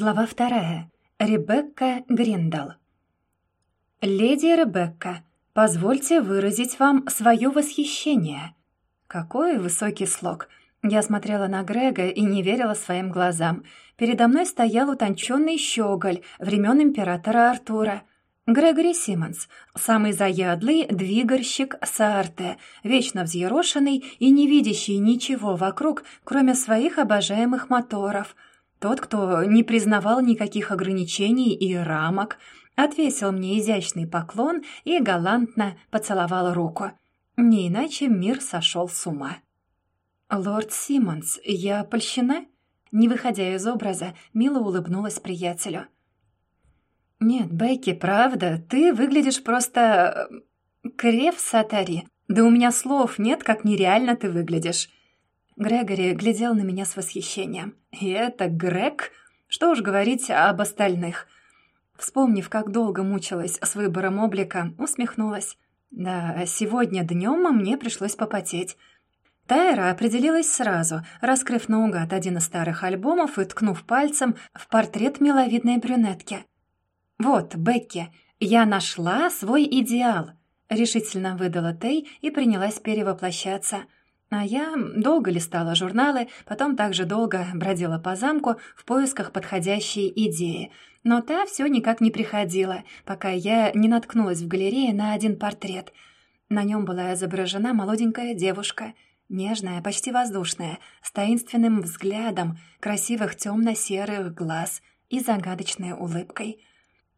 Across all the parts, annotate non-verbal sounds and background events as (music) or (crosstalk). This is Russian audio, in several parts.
Глава вторая. Ребекка Гриндал. «Леди Ребекка, позвольте выразить вам свое восхищение». Какой высокий слог. Я смотрела на Грега и не верила своим глазам. Передо мной стоял утонченный щеголь времен императора Артура. Грегори Симмонс, самый заядлый двигальщик Саарте, вечно взъерошенный и не видящий ничего вокруг, кроме своих обожаемых моторов. Тот, кто не признавал никаких ограничений и рамок, отвесил мне изящный поклон и галантно поцеловал руку. Не иначе мир сошел с ума. «Лорд Симмонс, я польщена?» Не выходя из образа, мило улыбнулась приятелю. «Нет, Бекки, правда, ты выглядишь просто... Э, крев сатари. Да у меня слов нет, как нереально ты выглядишь». Грегори глядел на меня с восхищением. «И это Грег? Что уж говорить об остальных». Вспомнив, как долго мучилась с выбором облика, усмехнулась. «Да, сегодня днем мне пришлось попотеть». Тайра определилась сразу, раскрыв наугад один из старых альбомов и ткнув пальцем в портрет миловидной брюнетки. «Вот, Бекки, я нашла свой идеал», — решительно выдала Тей и принялась перевоплощаться. А я долго листала журналы, потом также долго бродила по замку в поисках подходящей идеи. Но та все никак не приходила, пока я не наткнулась в галерее на один портрет. На нем была изображена молоденькая девушка — нежная, почти воздушная, с таинственным взглядом, красивых темно-серых глаз и загадочной улыбкой.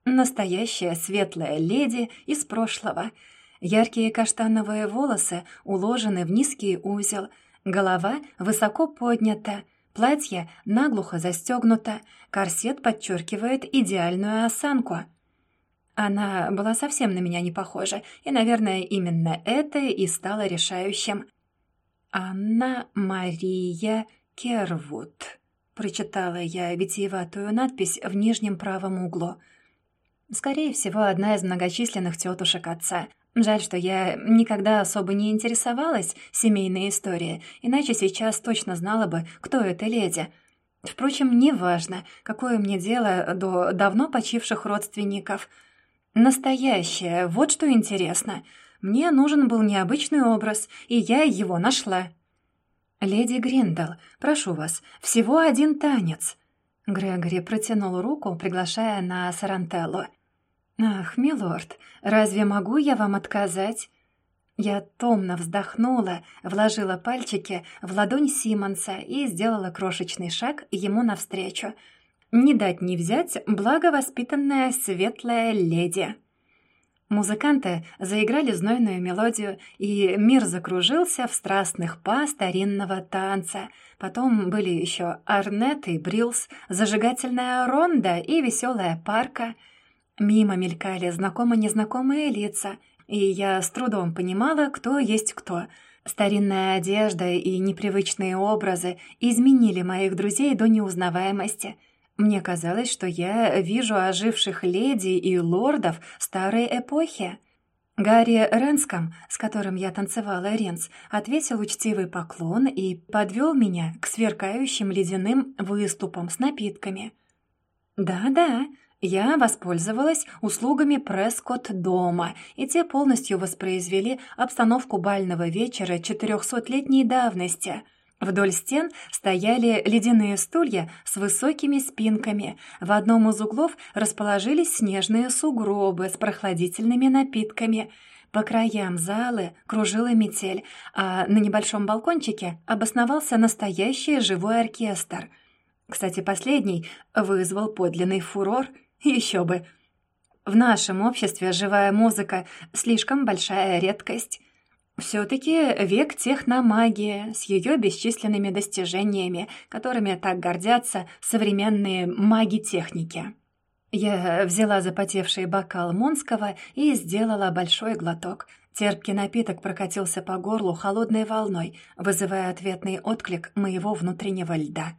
Настоящая светлая леди из прошлого. Яркие каштановые волосы уложены в низкий узел, голова высоко поднята, платье наглухо застегнуто, корсет подчеркивает идеальную осанку. Она была совсем на меня не похожа, и, наверное, именно это и стало решающим. «Анна Мария Кервуд», — прочитала я витиеватую надпись в нижнем правом углу — Скорее всего, одна из многочисленных тетушек отца. Жаль, что я никогда особо не интересовалась семейной историей, иначе сейчас точно знала бы, кто эта леди. Впрочем, неважно, какое мне дело до давно почивших родственников. Настоящее, вот что интересно. Мне нужен был необычный образ, и я его нашла. «Леди Гриндал, прошу вас, всего один танец». Грегори протянул руку, приглашая на Сарантелло. «Ах, милорд, разве могу я вам отказать?» Я томно вздохнула, вложила пальчики в ладонь Симонса и сделала крошечный шаг ему навстречу. Не дать не взять благовоспитанная светлая леди. Музыканты заиграли знойную мелодию, и мир закружился в страстных па старинного танца. Потом были еще Арнет и Брилс, зажигательная ронда и веселая парка — Мимо мелькали знакомо-незнакомые лица, и я с трудом понимала, кто есть кто. Старинная одежда и непривычные образы изменили моих друзей до неузнаваемости. Мне казалось, что я вижу оживших леди и лордов старой эпохи. Гарри Ренском, с которым я танцевала Ренс, ответил учтивый поклон и подвел меня к сверкающим ледяным выступам с напитками. «Да-да», я воспользовалась услугами Прескотт дома, и те полностью воспроизвели обстановку бального вечера четырехсотлетней давности. Вдоль стен стояли ледяные стулья с высокими спинками. В одном из углов расположились снежные сугробы с прохладительными напитками. По краям залы кружила метель, а на небольшом балкончике обосновался настоящий живой оркестр. Кстати, последний вызвал подлинный фурор — еще бы. В нашем обществе живая музыка — слишком большая редкость. Все-таки век техномагии с ее бесчисленными достижениями, которыми так гордятся современные маги техники. Я взяла запотевший бокал Монского и сделала большой глоток. Терпкий напиток прокатился по горлу холодной волной, вызывая ответный отклик моего внутреннего льда.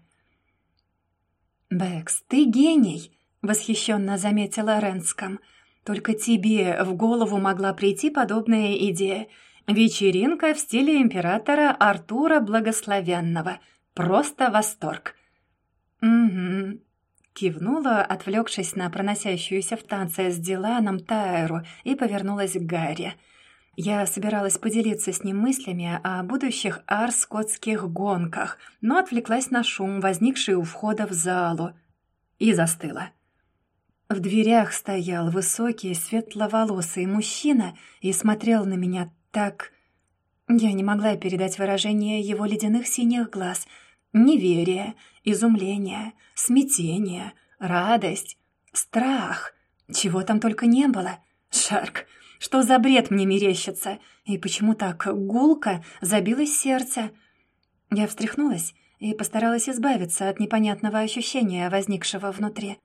«Бэкс, ты гений!» Восхищенно заметила Ренском. «Только тебе в голову могла прийти подобная идея. Вечеринка в стиле императора Артура Благословенного. Просто восторг». «Угу. Кивнула, отвлекшись на проносящуюся в танце с Диланом Тайру, и повернулась к Гарри. Я собиралась поделиться с ним мыслями о будущих арскотских гонках, но отвлеклась на шум, возникший у входа в залу, и застыла. В дверях стоял высокий, светловолосый мужчина и смотрел на меня так... Я не могла передать выражение его ледяных синих глаз. Неверие, изумление, смятение, радость, страх. Чего там только не было. Шарк, что за бред мне мерещится? И почему так гулко забилось сердце? Я встряхнулась и постаралась избавиться от непонятного ощущения, возникшего внутри.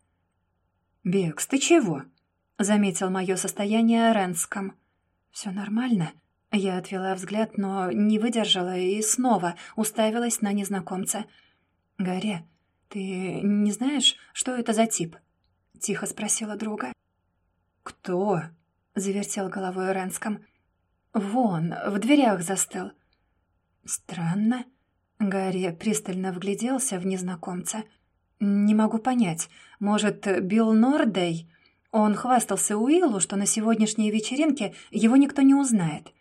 «Бекс, ты чего?» — заметил мое состояние Ренском. «Все нормально?» Я отвела взгляд, но не выдержала и снова уставилась на незнакомца. «Гарри, ты не знаешь, что это за тип?» — тихо спросила друга. «Кто?» — завертел головой Ренском. «Вон, в дверях застыл». «Странно». Гарри пристально вгляделся в незнакомца. «Не могу понять. Может, Билл Нордей?» Он хвастался Уиллу, что на сегодняшней вечеринке его никто не узнает.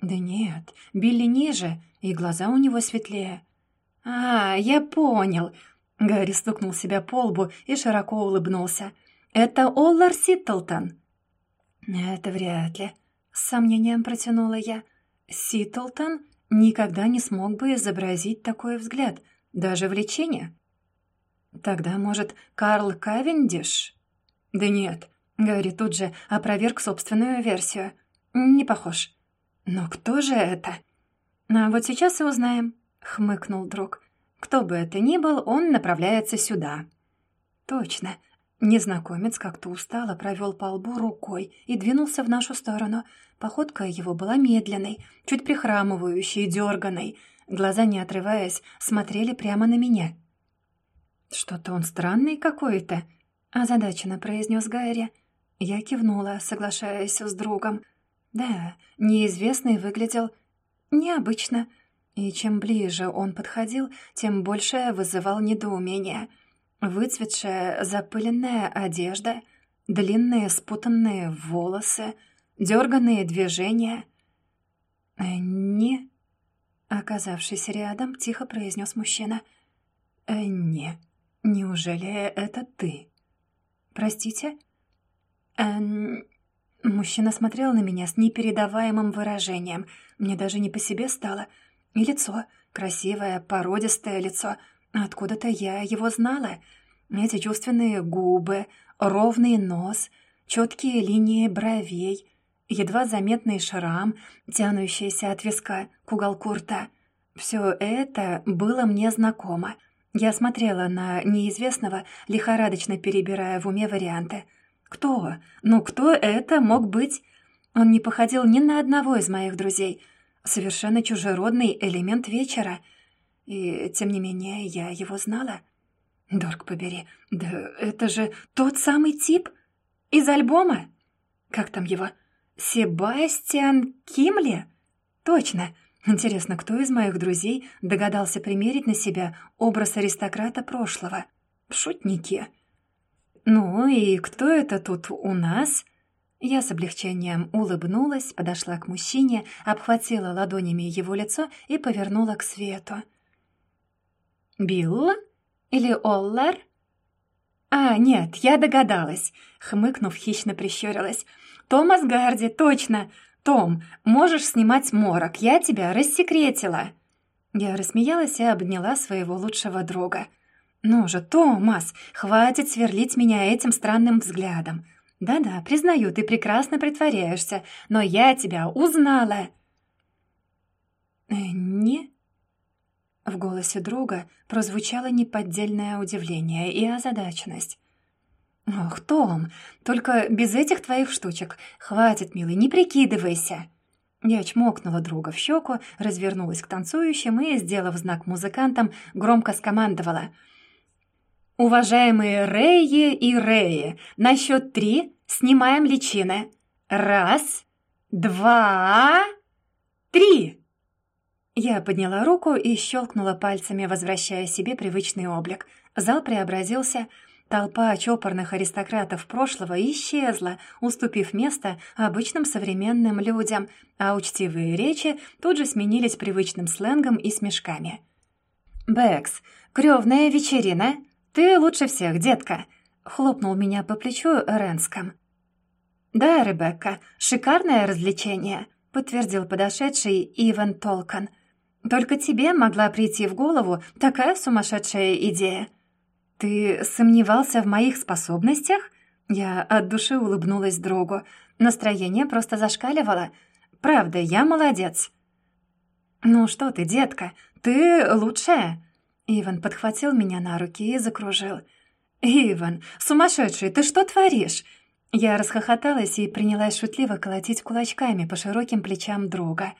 Да нет, Билли ниже, и глаза у него светлее. «А, я понял!» Гарри стукнул себя по лбу и широко улыбнулся. «Это Оллар Ситтлтон!» «Это вряд ли», — с сомнением протянула я. «Ситтлтон никогда не смог бы изобразить такой взгляд, даже в лечении». «Тогда, может, Карл Кавендиш?» «Да нет», — Гарри тут же опроверг собственную версию. «Не похож». «Но кто же это?» «А вот сейчас и узнаем», — хмыкнул друг. «Кто бы это ни был, он направляется сюда». «Точно». Незнакомец как-то устало провел по лбу рукой и двинулся в нашу сторону. Походка его была медленной, чуть прихрамывающей, дерганой. Глаза, не отрываясь, смотрели прямо на меня. «Что-то он странный какой-то», — озадаченно произнес Гайри. Я кивнула, соглашаясь с другом. Да, неизвестный выглядел необычно, и чем ближе он подходил, тем больше вызывал недоумение. Выцветшая запыленная одежда, длинные спутанные волосы, дерганные движения. «Не...» Оказавшись рядом, тихо произнес мужчина. «Не, неужели это ты?» «Простите?» «Эм, Мужчина смотрел на меня с непередаваемым выражением. Мне даже не по себе стало. И лицо, красивое, породистое лицо. Откуда-то я его знала. Эти чувственные губы, ровный нос, четкие линии бровей, едва заметный шрам, тянущийся от виска к уголку рта. Все это было мне знакомо. Я смотрела на неизвестного, лихорадочно перебирая в уме варианты — кто? Ну, кто это мог быть? Он не походил ни на одного из моих друзей. Совершенно чужеродный элемент вечера. И, тем не менее, я его знала. Дорг побери, да это же тот самый тип из альбома. Как там его? Себастьян Кимли? Точно. Интересно, кто из моих друзей догадался примерить на себя образ аристократа прошлого? Шутники. «Ну и кто это тут у нас?» Я с облегчением улыбнулась, подошла к мужчине, обхватила ладонями его лицо и повернула к свету. «Билл? Или Оллар?» «А, нет, я догадалась», — хмыкнув, хищно прищурилась. «Томас Гарди, точно! Том, можешь снимать морок, я тебя рассекретила!» Я рассмеялась и обняла своего лучшего друга — «Ну же, Томас, хватит сверлить меня этим странным взглядом. Да-да, признаю, ты прекрасно притворяешься, но я тебя узнала». «Э, «Не?» В голосе друга прозвучало неподдельное удивление и озадаченность. «Ох, Том, только без этих твоих штучек. Хватит, милый, не прикидывайся!» Я чмокнула друга в щеку, развернулась к танцующим и, сделав знак музыкантам, громко скомандовала — «Уважаемые Реи и Реи, на счет три снимаем личины. Раз, два, три!» Я подняла руку и щелкнула пальцами, возвращая себе привычный облик. Зал преобразился. Толпа чопорных аристократов прошлого исчезла, уступив место обычным современным людям, а учтивые речи тут же сменились привычным сленгом и смешками. «Бэкс, крёвная вечерина! Ты лучше всех, детка!» — хлопнул меня по плечу Ренском. «Да, Ребекка, шикарное развлечение», — подтвердил подошедший Иван Толкан. «Только тебе могла прийти в голову такая сумасшедшая идея». «Ты сомневался в моих способностях?» Я от души улыбнулась другу. Настроение просто зашкаливало. «Правда, я молодец». «Ну что ты, детка, ты лучшая!» Иван подхватил меня на руки и закружил. «Иван, сумасшедший, ты что творишь?» Я расхохоталась и принялась шутливо колотить кулачками по широким плечам друга.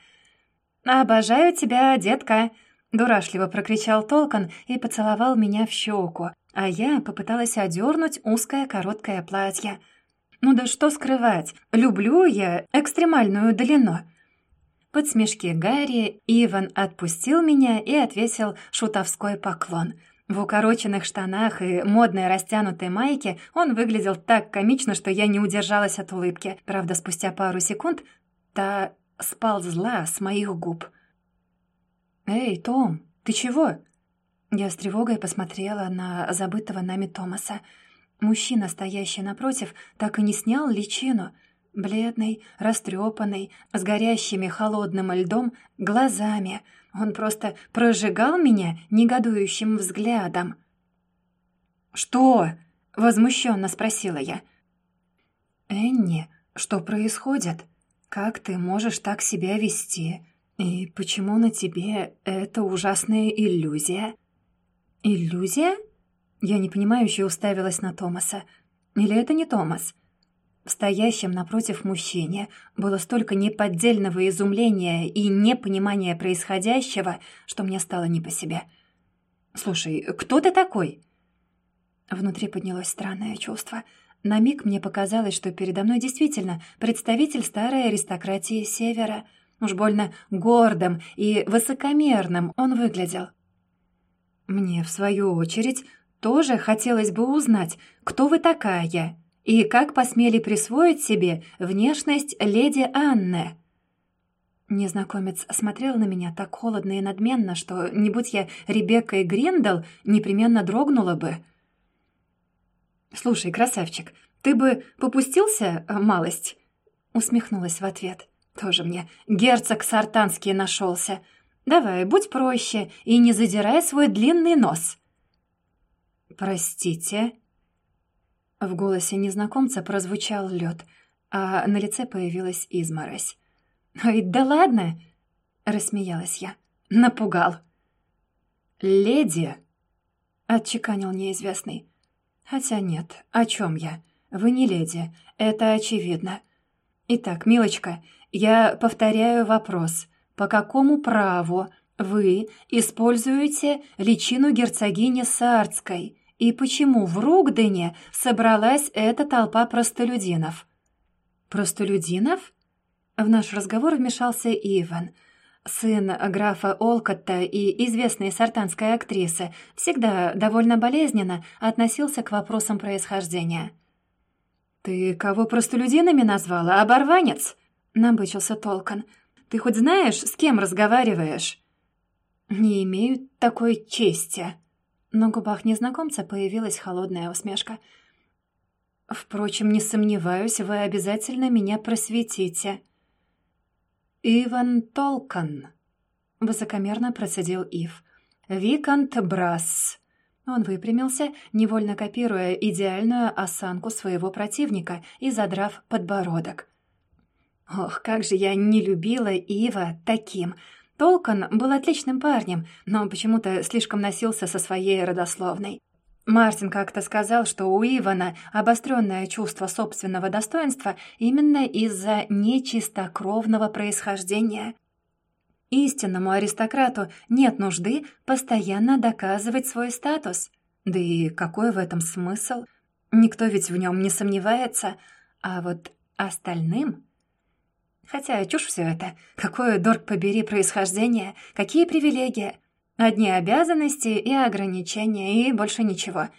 «Обожаю тебя, детка!» — дурашливо прокричал Толкан и поцеловал меня в щеку, а я попыталась одернуть узкое короткое платье. «Ну да что скрывать, люблю я экстремальную длину!» Под смешки Гарри Иван отпустил меня и отвесил шутовской поклон — в укороченных штанах и модной растянутой майке он выглядел так комично, что я не удержалась от улыбки. Правда, спустя пару секунд та сползла с моих губ. «Эй, Том, ты чего?» Я с тревогой посмотрела на забытого нами Томаса. Мужчина, стоящий напротив, так и не снял личину. Бледный, растрепанный, с горящими холодным льдом глазами — он просто прожигал меня негодующим взглядом. «Что?» — возмущенно спросила я. «Энни, что происходит? Как ты можешь так себя вести? И почему на тебе эта ужасная иллюзия?» «Иллюзия?» Я непонимающе уставилась на Томаса. «Или это не Томас?» В стоящем напротив мужчине было столько неподдельного изумления и непонимания происходящего, что мне стало не по себе. «Слушай, кто ты такой?» Внутри поднялось странное чувство. На миг мне показалось, что передо мной действительно представитель старой аристократии Севера. Уж больно гордым и высокомерным он выглядел. Мне, в свою очередь, тоже хотелось бы узнать, кто вы такая и как посмели присвоить себе внешность леди Анны. Незнакомец смотрел на меня так холодно и надменно, что, не будь я Ребеккой Гриндал, непременно дрогнула бы. «Слушай, красавчик, ты бы попустился, э, малость?» Усмехнулась в ответ. «Тоже мне герцог Сартанский нашелся. Давай, будь проще и не задирай свой длинный нос». «Простите», в голосе незнакомца прозвучал лед, а на лице появилась изморозь. «Ой, да ладно!» — рассмеялась я. «Напугал!» «Леди!» — отчеканил неизвестный. «Хотя нет, о чем я? Вы не леди, это очевидно. Итак, милочка, я повторяю вопрос. По какому праву вы используете личину герцогини Сардской?» И почему в Ругдене собралась эта толпа простолюдинов? Простолюдинов? В наш разговор вмешался Иван, сын графа Олкотта и известной сартанской актрисы, всегда довольно болезненно относился к вопросам происхождения. «Ты кого простолюдинами назвала, оборванец?» — набычился Толкан. «Ты хоть знаешь, с кем разговариваешь?» «Не имею такой чести», на губах незнакомца появилась холодная усмешка. «Впрочем, не сомневаюсь, вы обязательно меня просветите». «Иван Толкан», — высокомерно процедил Ив. «Викант Брасс». Он выпрямился, невольно копируя идеальную осанку своего противника и задрав подбородок. «Ох, как же я не любила Ива таким!» Толкан был отличным парнем, но почему-то слишком носился со своей родословной. Мартин как-то сказал, что у Ивана обостренное чувство собственного достоинства именно из-за нечистокровного происхождения. Истинному аристократу нет нужды постоянно доказывать свой статус. Да и какой в этом смысл? Никто ведь в нем не сомневается, а вот остальным Хотя чушь все это. Какое, дорг побери, происхождение, какие привилегии. Одни обязанности и ограничения, и больше ничего.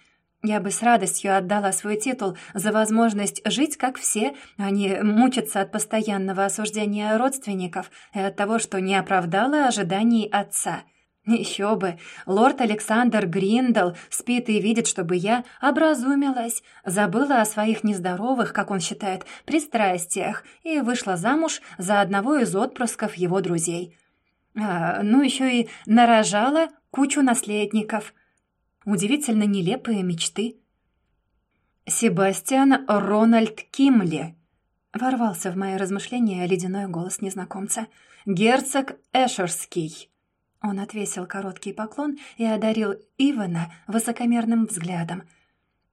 Я бы с радостью отдала свой титул за возможность жить как все, а не мучиться от постоянного осуждения родственников и от того, что не оправдала ожиданий отца. Еще бы, лорд Александр Гриндал спит и видит, чтобы я образумилась, забыла о своих нездоровых, как он считает, пристрастиях и вышла замуж за одного из отпрысков его друзей. А, ну, еще и нарожала кучу наследников. Удивительно нелепые мечты. «Себастьян Рональд Кимли», — ворвался в мои размышления ледяной голос незнакомца. «Герцог Эшерский». Он отвесил короткий поклон и одарил Ивана высокомерным взглядом.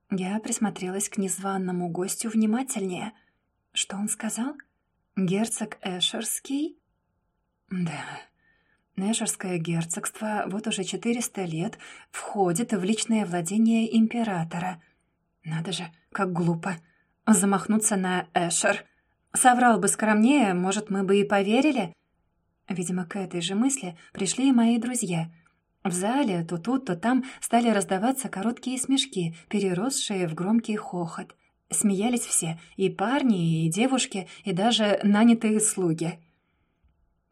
Я присмотрелась к незваному гостю внимательнее. Что он сказал? «Герцог Эшерский?» «Да, Нэшерское герцогство вот уже 400 лет входит в личное владение императора. Надо же, как глупо. Замахнуться на Эшер. Соврал бы скромнее, может, мы бы и поверили. Видимо, к этой же мысли пришли и мои друзья. В зале то тут, то там стали раздаваться короткие смешки, переросшие в громкий хохот. Смеялись все, и парни, и девушки, и даже нанятые слуги.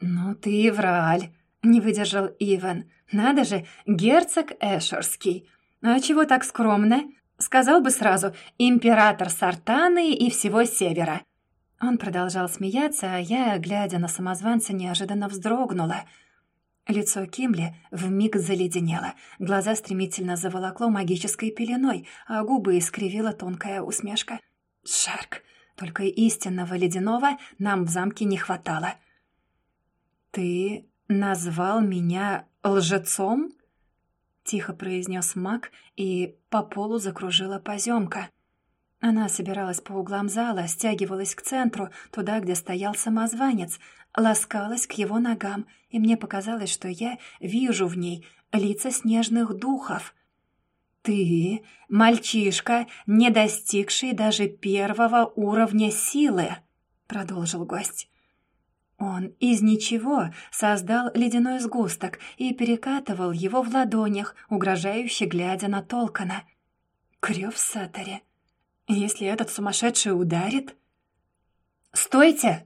«Ну ты враль!» Не выдержал Иван. «Надо же, герцог Эшерский. А чего так скромно? Сказал бы сразу «император Сартаны и всего Севера». Он продолжал смеяться, а я, глядя на самозванца, неожиданно вздрогнула. Лицо Кимли вмиг заледенело, глаза стремительно заволокло магической пеленой, а губы искривила тонкая усмешка. «Шарк, только истинного ледяного нам в замке не хватало». «Ты назвал меня лжецом?» — тихо произнес маг, и по полу закружила поземка. Она собиралась по углам зала, стягивалась к центру, туда, где стоял самозванец, ласкалась к его ногам, и мне показалось, что я вижу в ней лица снежных духов. «Ты — мальчишка, не достигший даже первого уровня силы», — продолжил гость. Он из ничего создал ледяной сгусток и перекатывал его в ладонях, угрожающе глядя на Толкана. Крёв в. Если этот сумасшедший ударит... «Стойте!»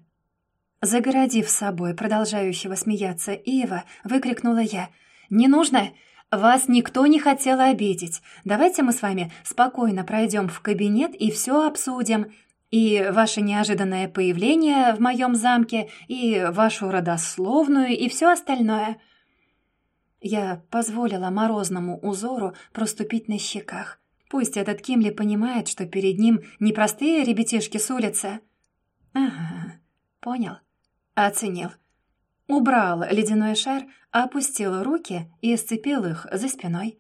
Загородив собой продолжающего смеяться Ива, выкрикнула я. «Не нужно! Вас никто не хотел обидеть. Давайте мы с вами спокойно пройдем в кабинет и все обсудим. И ваше неожиданное появление в моем замке, и вашу родословную, и все остальное. Я позволила морозному узору проступить на щеках. Пусть этот Кимли понимает, что перед ним не простые ребятишки с улицы. Ага, понял. Оценил. Убрал ледяной шар, опустил руки и сцепил их за спиной.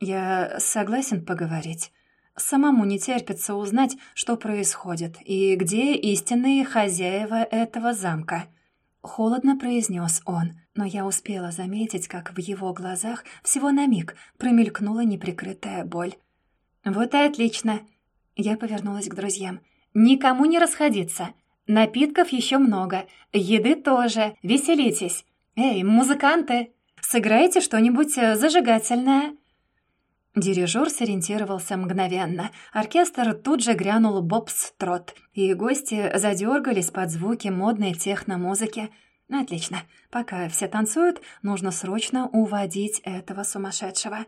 «Я согласен поговорить. Самому не терпится узнать, что происходит и где истинные хозяева этого замка. Холодно произнес он, но я успела заметить, как в его глазах всего на миг промелькнула неприкрытая боль. «Вот и отлично!» Я повернулась к друзьям. «Никому не расходиться. Напитков еще много, еды тоже. Веселитесь. Эй, музыканты, сыграйте что-нибудь зажигательное». Дирижер сориентировался мгновенно. Оркестр тут же грянул бобс-трот, и гости задергались под звуки модной техномузыки. Отлично. Пока все танцуют, нужно срочно уводить этого сумасшедшего.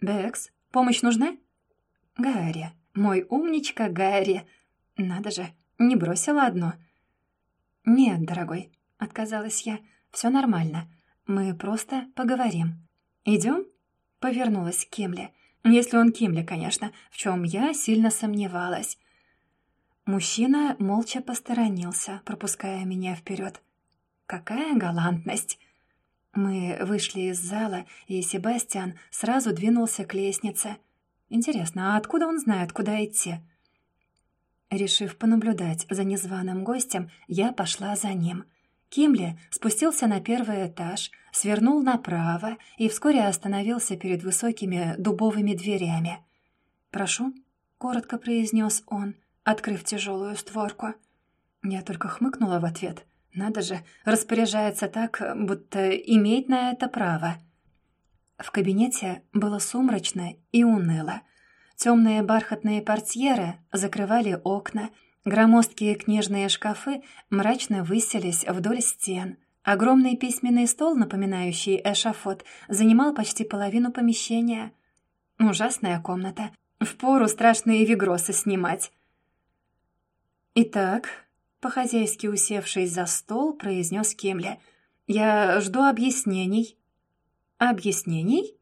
«Бэкс, помощь нужна?» «Гарри, мой умничка Гарри. Надо же, не бросила одно». «Нет, дорогой», — отказалась я, — «все нормально. Мы просто поговорим. Идем?» Повернулась к Кимле. Если он Кимле, конечно, в чем я сильно сомневалась. Мужчина молча посторонился, пропуская меня вперед. Какая галантность! Мы вышли из зала, и Себастьян сразу двинулся к лестнице. Интересно, а откуда он знает, куда идти? Решив понаблюдать за незваным гостем, я пошла за ним — Кимли спустился на первый этаж, свернул направо и вскоре остановился перед высокими дубовыми дверями. «Прошу», — коротко произнес он, открыв тяжелую створку. Я только хмыкнула в ответ. «Надо же, распоряжается так, будто имеет на это право». В кабинете было сумрачно и уныло. Темные бархатные портьеры закрывали окна, громоздкие книжные шкафы мрачно высились вдоль стен. Огромный письменный стол, напоминающий эшафот, занимал почти половину помещения. Ужасная комната. Впору страшные вигросы снимать. «Итак», — по-хозяйски усевшись за стол, произнес Кемля, «я жду объяснений». «Объяснений?»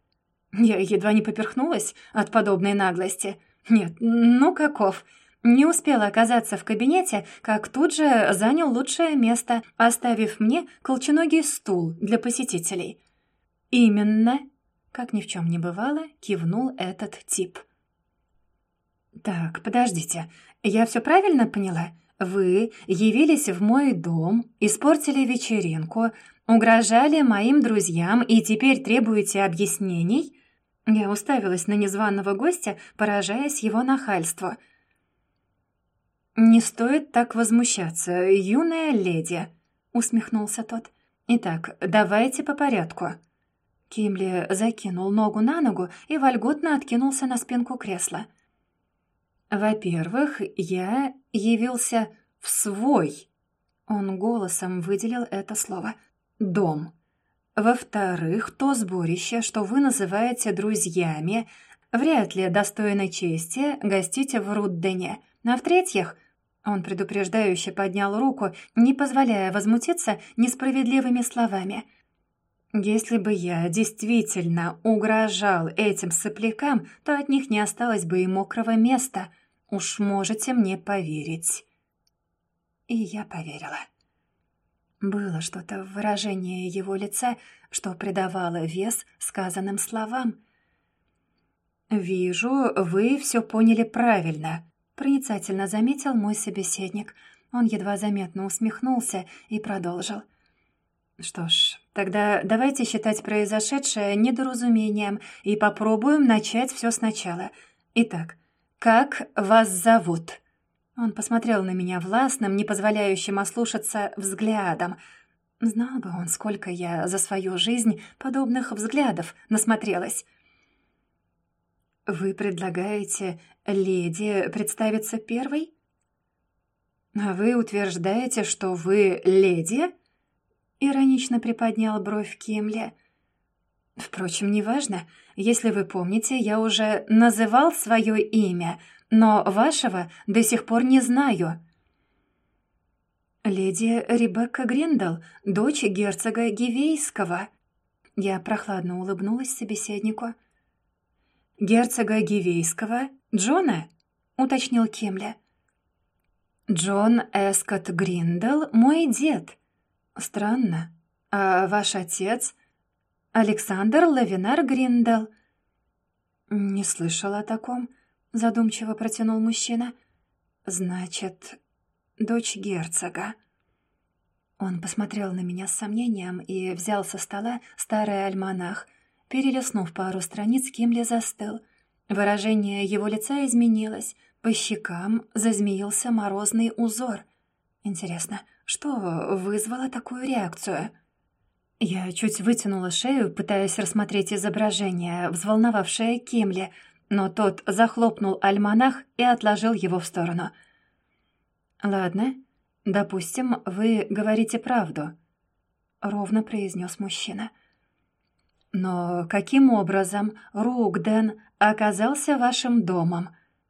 Я едва не поперхнулась от подобной наглости. «Нет, ну каков?» Не успела оказаться в кабинете, как тут же занял лучшее место, оставив мне колченогий стул для посетителей. «Именно», — как ни в чем не бывало, кивнул этот тип. «Так, подождите, я все правильно поняла? Вы явились в мой дом, испортили вечеринку, угрожали моим друзьям и теперь требуете объяснений?» Я уставилась на незваного гостя, поражаясь его нахальству — «Не стоит так возмущаться, юная леди», — усмехнулся тот. «Итак, давайте по порядку». Кимли закинул ногу на ногу и вольготно откинулся на спинку кресла. «Во-первых, я явился в свой...» Он голосом выделил это слово. «Дом. Во-вторых, то сборище, что вы называете друзьями, вряд ли достойно чести гостить в Руддене. А в-третьих, он предупреждающе поднял руку, не позволяя возмутиться несправедливыми словами. «Если бы я действительно угрожал этим соплякам, то от них не осталось бы и мокрого места. Уж можете мне поверить». И я поверила. Было что-то в выражении его лица, что придавало вес сказанным словам. «Вижу, вы все поняли правильно», Проницательно заметил мой собеседник. Он едва заметно усмехнулся и продолжил. «Что ж, тогда давайте считать произошедшее недоразумением и попробуем начать все сначала. Итак, как вас зовут?» Он посмотрел на меня властным, не позволяющим ослушаться взглядом. Знал бы он, сколько я за свою жизнь подобных взглядов насмотрелась. «Вы предлагаете леди представиться первой?» «А вы утверждаете, что вы леди?» Иронично приподнял бровь Кимли. «Впрочем, неважно. Если вы помните, я уже называл свое имя, но вашего до сих пор не знаю». «Леди Ребекка Гриндал, дочь герцога Гивейского». Я прохладно улыбнулась собеседнику. «Герцога Гивейского? Джона?» — уточнил Кемля. «Джон Эскот Гриндел — мой дед. Странно. А ваш отец? Александр Лавинар Гриндел?» «Не слышал о таком», — задумчиво протянул мужчина. «Значит, дочь герцога». Он посмотрел на меня с сомнением и взял со стола старый альманах, Перелистнув пару страниц, Кимли застыл. Выражение его лица изменилось. По щекам зазмеился морозный узор. Интересно, что вызвало такую реакцию? Я чуть вытянула шею, пытаясь рассмотреть изображение, взволновавшее Кимли, но тот захлопнул альманах и отложил его в сторону. «Ладно, допустим, вы говорите правду», — ровно произнес мужчина. — но каким образом Ругден оказался вашим домом?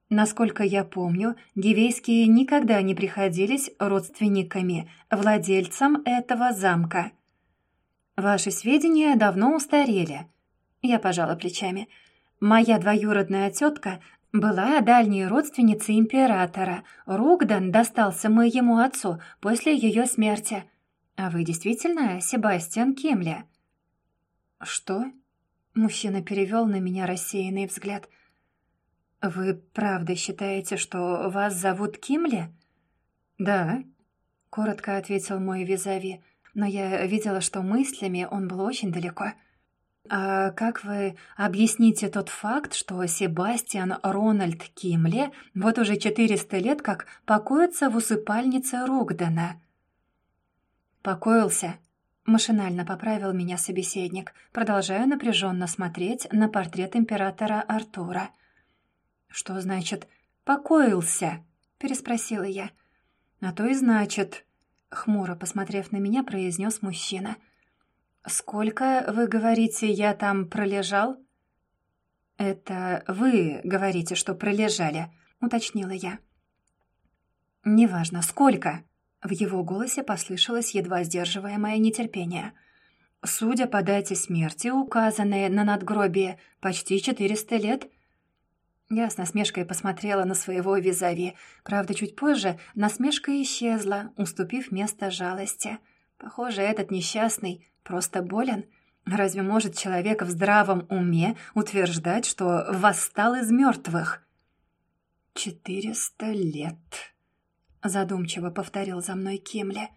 Насколько я помню, гивейские никогда не приходились родственниками, владельцам этого замка. Ваши сведения давно устарели. Я пожала плечами. Моя двоюродная тетка была дальней родственницей императора. Ругдан достался моему отцу после ее смерти. А вы действительно Себастьян Кемля?» «Что?» Мужчина перевел на меня рассеянный взгляд. «Вы правда считаете, что вас зовут Кимли?» «Да», — коротко ответил мой визави, но я видела, что мыслями он был очень далеко. «А как вы объясните тот факт, что Себастьян Рональд Кимли вот уже четыреста лет как покоится в усыпальнице Ругдена?» «Покоился», Машинально поправил меня собеседник, продолжая напряженно смотреть на портрет императора Артура. «Что значит «покоился»?» — переспросила я. «А то и значит...» — хмуро посмотрев на меня, произнес мужчина. «Сколько, вы говорите, я там пролежал?» «Это вы говорите, что пролежали», — уточнила я. «Неважно, сколько?» В его голосе послышалось едва сдерживаемое нетерпение. «Судя по дате смерти, указанной на надгробие, почти четыреста лет». Я с насмешкой посмотрела на своего визави. Правда, чуть позже насмешка исчезла, уступив место жалости. Похоже, этот несчастный просто болен. Разве может человек в здравом уме утверждать, что восстал из мертвых? «Четыреста лет», Задумчиво повторил за мной Кимли.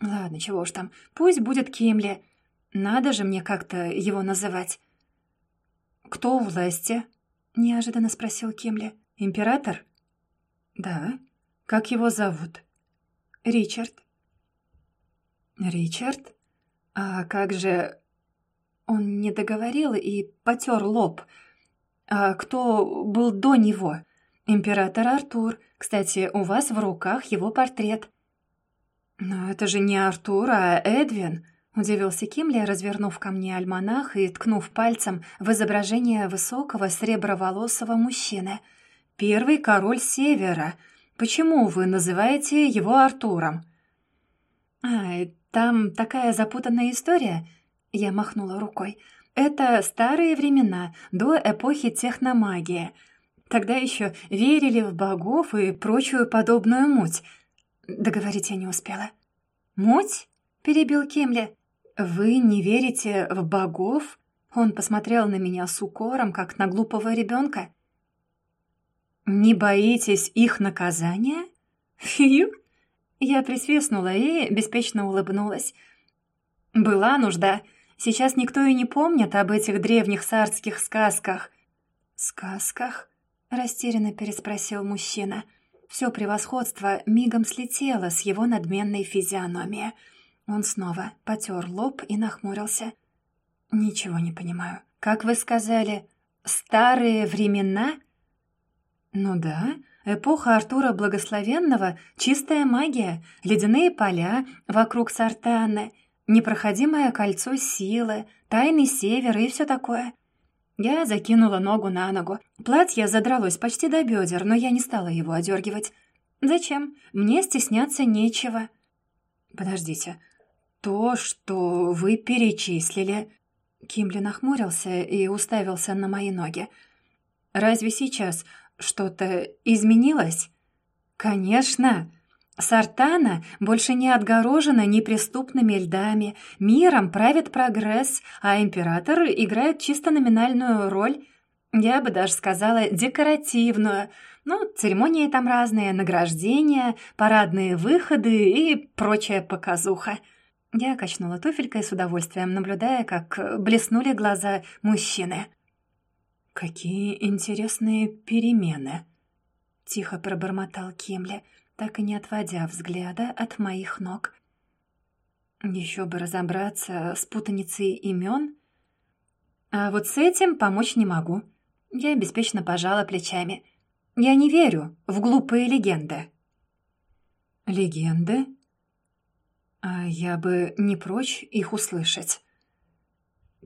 Ладно, чего уж там, пусть будет Кимли. Надо же мне как-то его называть. «Кто у власти?» — неожиданно спросил Кимли. «Император?» «Да. Как его зовут?» «Ричард». «Ричард? А как же...» Он не договорил и потер лоб. «А кто был до него?» «Император Артур. Кстати, у вас в руках его портрет». «Но это же не Артур, а Эдвин», — удивился Кимли, развернув ко мне альманах и ткнув пальцем в изображение высокого среброволосого мужчины. «Первый король Севера. Почему вы называете его Артуром?» «А, там такая запутанная история», — я махнула рукой. «Это старые времена, до эпохи техномагии». Тогда еще верили в богов и прочую подобную муть. Договорить я не успела. «Муть?» — перебил Кемли. «Вы не верите в богов?» Он посмотрел на меня с укором, как на глупого ребенка. «Не боитесь их наказания?» «Фью!» Я присвистнула и беспечно улыбнулась. «Была нужда. Сейчас никто и не помнит об этих древних царских сказках». «Сказках?» Растерянно переспросил мужчина. Все превосходство мигом слетело с его надменной физиономии. Он снова потер лоб и нахмурился. «Ничего не понимаю. Как вы сказали, старые времена?» «Ну да, эпоха Артура Благословенного — чистая магия, ледяные поля вокруг Сартаны, непроходимое кольцо силы, тайный север и все такое. Я закинула ногу на ногу. Платье задралось почти до бедер, но я не стала его одергивать. «Зачем? Мне стесняться нечего». «Подождите. То, что вы перечислили...» Кимли нахмурился и уставился на мои ноги. «Разве сейчас что-то изменилось?» «Конечно!» Сартана больше не отгорожена неприступными льдами, миром правит прогресс, а император играет чисто номинальную роль, я бы даже сказала декоративную. Ну, церемонии там разные, награждения, парадные выходы и прочая показуха. Я качнула туфелькой с удовольствием, наблюдая, как блеснули глаза мужчины. «Какие интересные перемены!» — тихо пробормотал Кимли — так и не отводя взгляда от моих ног. Еще бы разобраться с путаницей имен. А вот с этим помочь не могу. Я беспечно пожала плечами. Я не верю в глупые легенды. Легенды? А я бы не прочь их услышать.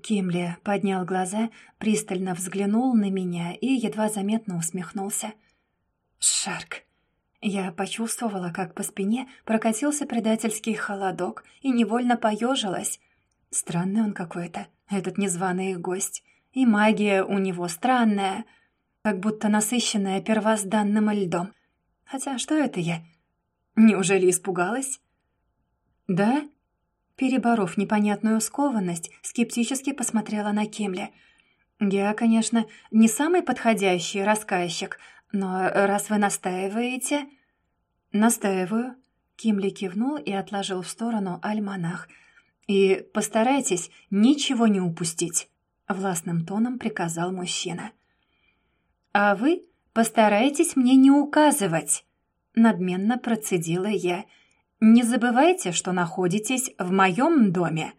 Кимли поднял глаза, пристально взглянул на меня и едва заметно усмехнулся. «Шарк, я почувствовала, как по спине прокатился предательский холодок и невольно поежилась. Странный он какой-то, этот незваный гость. И магия у него странная, как будто насыщенная первозданным льдом. Хотя что это я? Неужели испугалась? Да? Переборов непонятную скованность, скептически посмотрела на Кемля. «Я, конечно, не самый подходящий рассказчик, но раз вы настаиваете...» «Настаиваю», — Кимли кивнул и отложил в сторону альманах. «И постарайтесь ничего не упустить», — властным тоном приказал мужчина. «А вы постарайтесь мне не указывать», — надменно процедила я. не забывайте, что находитесь в моем доме».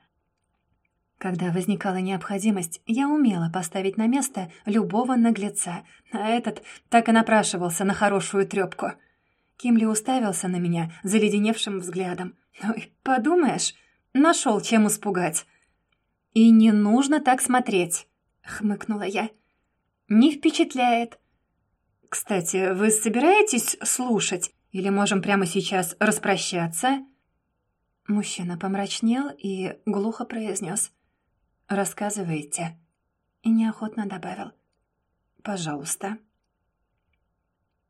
Когда возникала необходимость, я умела поставить на место любого наглеца, а этот так и напрашивался на хорошую трёпку. Кимли уставился на меня заледеневшим взглядом. «Ой, подумаешь, нашел чем испугать». «И не нужно так смотреть», — хмыкнула я. «Не впечатляет». «Кстати, вы собираетесь слушать? Или можем прямо сейчас распрощаться?» Мужчина помрачнел и глухо произнес. «Рассказывайте». И неохотно добавил. «Пожалуйста».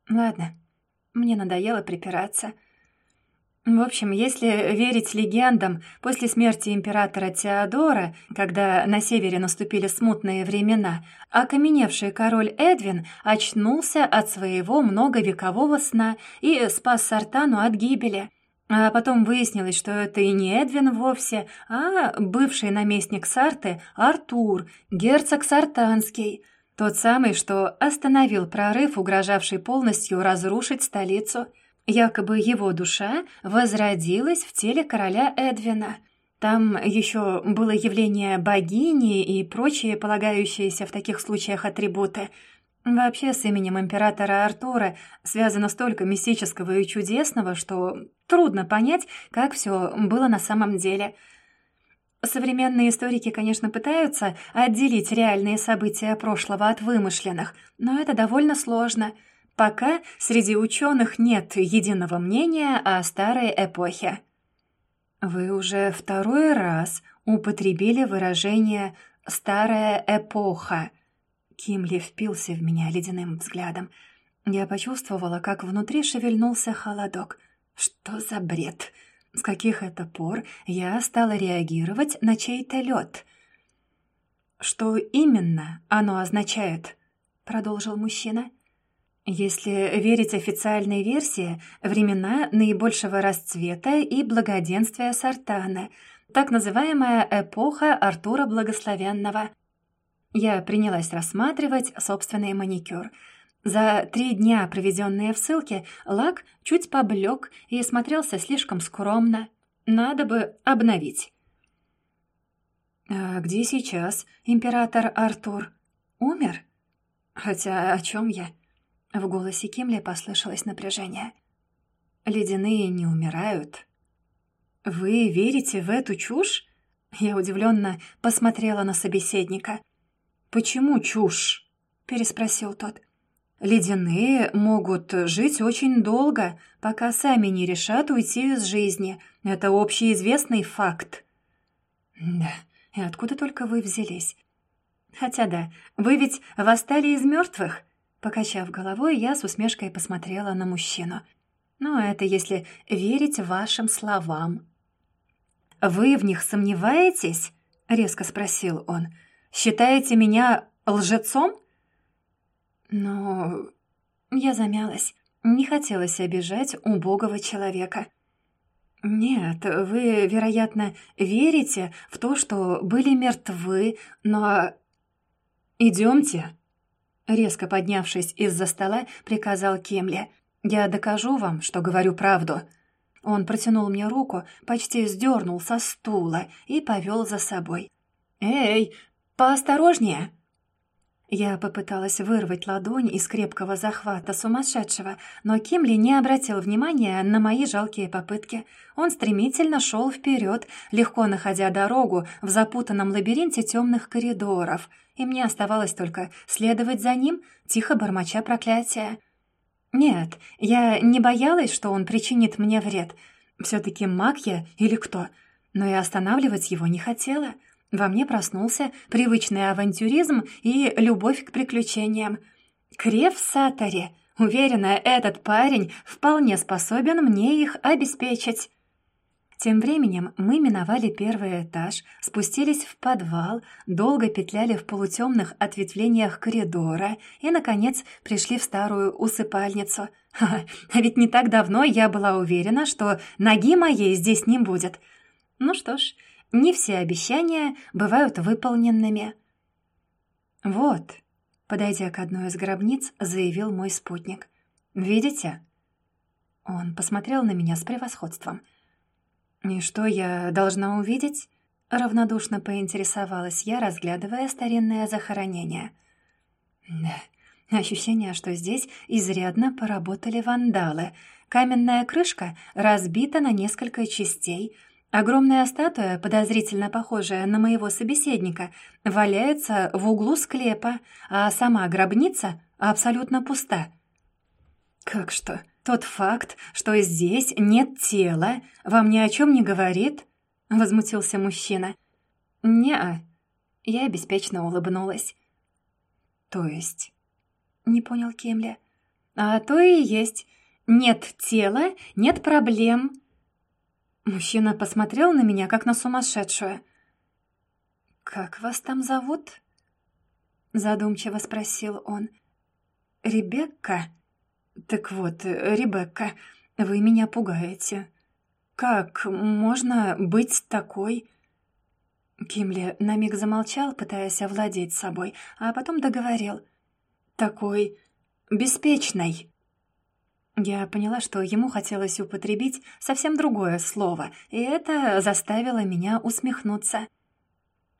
«Ладно, мне надоело припираться». В общем, если верить легендам, после смерти императора Теодора, когда на севере наступили смутные времена, окаменевший король Эдвин очнулся от своего многовекового сна и спас Сартану от гибели. А потом выяснилось, что это и не Эдвин вовсе, а бывший наместник Сарты Артур, герцог Сартанский, тот самый, что остановил прорыв, угрожавший полностью разрушить столицу. Якобы его душа возродилась в теле короля Эдвина. Там еще было явление богини и прочие полагающиеся в таких случаях атрибуты – Вообще с именем императора Артура связано столько мистического и чудесного, что трудно понять, как все было на самом деле. Современные историки, конечно, пытаются отделить реальные события прошлого от вымышленных, но это довольно сложно. Пока среди ученых нет единого мнения о старой эпохе. Вы уже второй раз употребили выражение «старая эпоха», Кимли впился в меня ледяным взглядом. Я почувствовала, как внутри шевельнулся холодок. Что за бред? С каких это пор я стала реагировать на чей-то лед? «Что именно оно означает?» — продолжил мужчина. «Если верить официальной версии, времена наибольшего расцвета и благоденствия Сартана, так называемая эпоха Артура Благословенного — я принялась рассматривать собственный маникюр. За три дня, проведенные в ссылке, лак чуть поблек и смотрелся слишком скромно. Надо бы обновить. «А где сейчас император Артур? Умер? Хотя о чем я?» В голосе Кимли послышалось напряжение. «Ледяные не умирают». «Вы верите в эту чушь?» Я удивленно посмотрела на собеседника. «Почему чушь?» — переспросил тот. «Ледяные могут жить очень долго, пока сами не решат уйти из жизни. Это общеизвестный факт». «Да, и откуда только вы взялись?» «Хотя да, вы ведь восстали из мертвых?» Покачав головой, я с усмешкой посмотрела на мужчину. «Ну, это если верить вашим словам». «Вы в них сомневаетесь?» — резко спросил он. Считаете меня лжецом?» Но я замялась. Не хотелось обижать убогого человека. «Нет, вы, вероятно, верите в то, что были мертвы, но...» «Идемте», — резко поднявшись из-за стола, приказал Кемле. «Я докажу вам, что говорю правду». Он протянул мне руку, почти сдернул со стула и повел за собой. «Эй, «Поосторожнее!» Я попыталась вырвать ладонь из крепкого захвата сумасшедшего, но Кимли не обратил внимания на мои жалкие попытки. Он стремительно шел вперед, легко находя дорогу в запутанном лабиринте темных коридоров, и мне оставалось только следовать за ним, тихо бормоча проклятия. Нет, я не боялась, что он причинит мне вред. Все-таки маг я или кто, но и останавливать его не хотела — во мне проснулся привычный авантюризм и любовь к приключениям. Крев Сатаре. Уверена, этот парень вполне способен мне их обеспечить. Тем временем мы миновали первый этаж, спустились в подвал, долго петляли в полутемных ответвлениях коридора и, наконец, пришли в старую усыпальницу. (laughs) А ведь не так давно я была уверена, что ноги моей здесь не будет. Ну что ж, не все обещания бывают выполненными. «Вот», — подойдя к одной из гробниц, заявил мой спутник. «Видите?» Он посмотрел на меня с превосходством. «И что я должна увидеть?» — равнодушно поинтересовалась я, разглядывая старинное захоронение. «Да, ощущение, что здесь изрядно поработали вандалы. Каменная крышка разбита на несколько частей». Огромная статуя, подозрительно похожая на моего собеседника, валяется в углу склепа, а сама гробница абсолютно пуста. Как что? Тот факт, что здесь нет тела, вам ни о чем не говорит? Возмутился мужчина. Не-а. Я беспечно улыбнулась. То есть? Не понял Кемля. А то и есть. Нет тела, нет проблем. Мужчина посмотрел на меня, как на сумасшедшую. «Как вас там зовут?» Задумчиво спросил он. «Ребекка?» «Так вот, Ребекка, вы меня пугаете. Как можно быть такой...» Кимли на миг замолчал, пытаясь овладеть собой, а потом договорил. «Такой беспечной». Я поняла, что ему хотелось употребить совсем другое слово, и это заставило меня усмехнуться.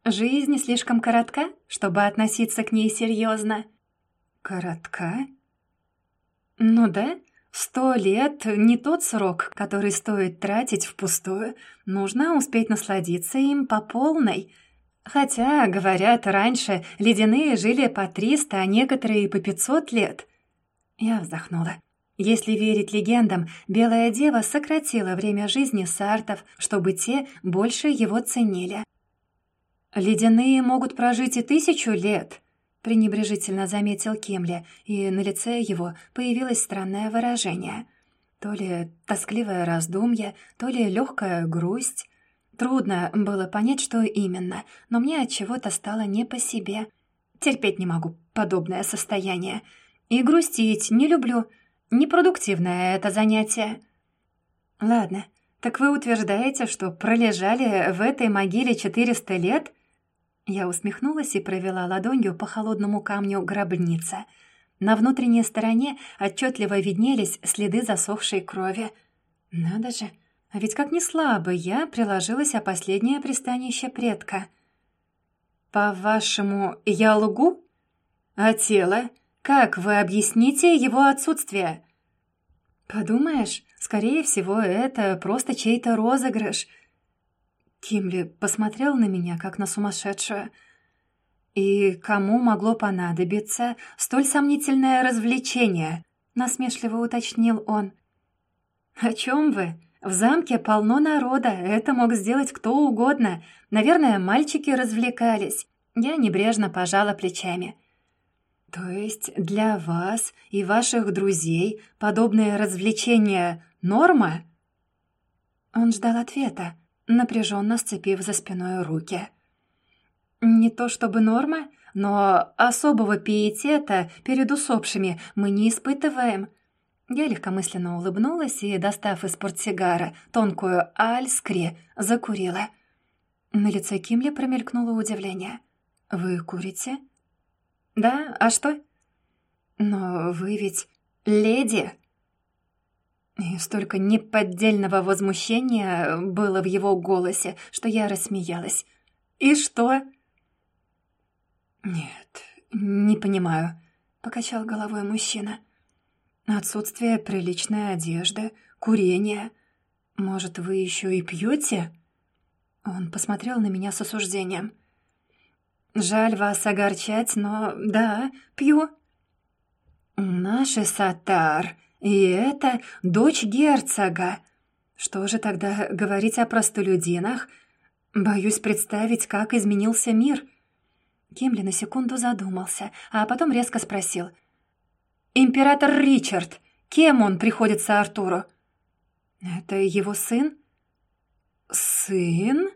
«Жизнь слишком коротка, чтобы относиться к ней серьезно». «Коротка?» «Ну да, сто лет — не тот срок, который стоит тратить впустую. Нужно успеть насладиться им по полной. Хотя, говорят, раньше ледяные жили по триста, а некоторые по пятьсот лет». Я вздохнула. Если верить легендам, Белая Дева сократила время жизни сартов, чтобы те больше его ценили. «Ледяные могут прожить и тысячу лет», пренебрежительно заметил Кемли, и на лице его появилось странное выражение. То ли тоскливое раздумье, то ли легкая грусть. Трудно было понять, что именно, но мне от чего-то стало не по себе. Терпеть не могу подобное состояние. И грустить не люблю. Непродуктивное это занятие. Ладно, так вы утверждаете, что пролежали в этой могиле 400 лет? Я усмехнулась и провела ладонью по холодному камню гробницы. На внутренней стороне отчетливо виднелись следы засохшей крови. Надо же, а ведь как ни слабо я приложилась о последнее пристанище предка. «По-вашему, я лгу? А тело? Как вы объясните его отсутствие?» «Подумаешь, скорее всего, это просто чей-то розыгрыш», Кимли посмотрел на меня, как на сумасшедшую. «И кому могло понадобиться столь сомнительное развлечение?» — насмешливо уточнил он. «О чем вы? В замке полно народа, это мог сделать кто угодно. Наверное, мальчики развлекались». Я небрежно пожала плечами. «То есть для вас и ваших друзей подобное развлечение — норма?» Он ждал ответа напряженно сцепив за спиной руки. «Не то чтобы норма, но особого пиетета перед усопшими мы не испытываем». Я легкомысленно улыбнулась и, достав из портсигара тонкую альскри, закурила. На лице Кимли промелькнуло удивление. «Вы курите?» «Да, а что?» «Но вы ведь леди!» И столько неподдельного возмущения было в его голосе, что я рассмеялась. «И что?» «Нет, не понимаю», — покачал головой мужчина. «Отсутствие приличной одежды, курение. Может, вы еще и пьете?» Он посмотрел на меня с осуждением. «Жаль вас огорчать, но да, пью». «Наши сатар», и это дочь герцога. Что же тогда говорить о простолюдинах? Боюсь представить, как изменился мир. Кемли на секунду задумался, а потом резко спросил. «Император Ричард, кем он приходится Артуру?» «Это его сын?» «Сын?»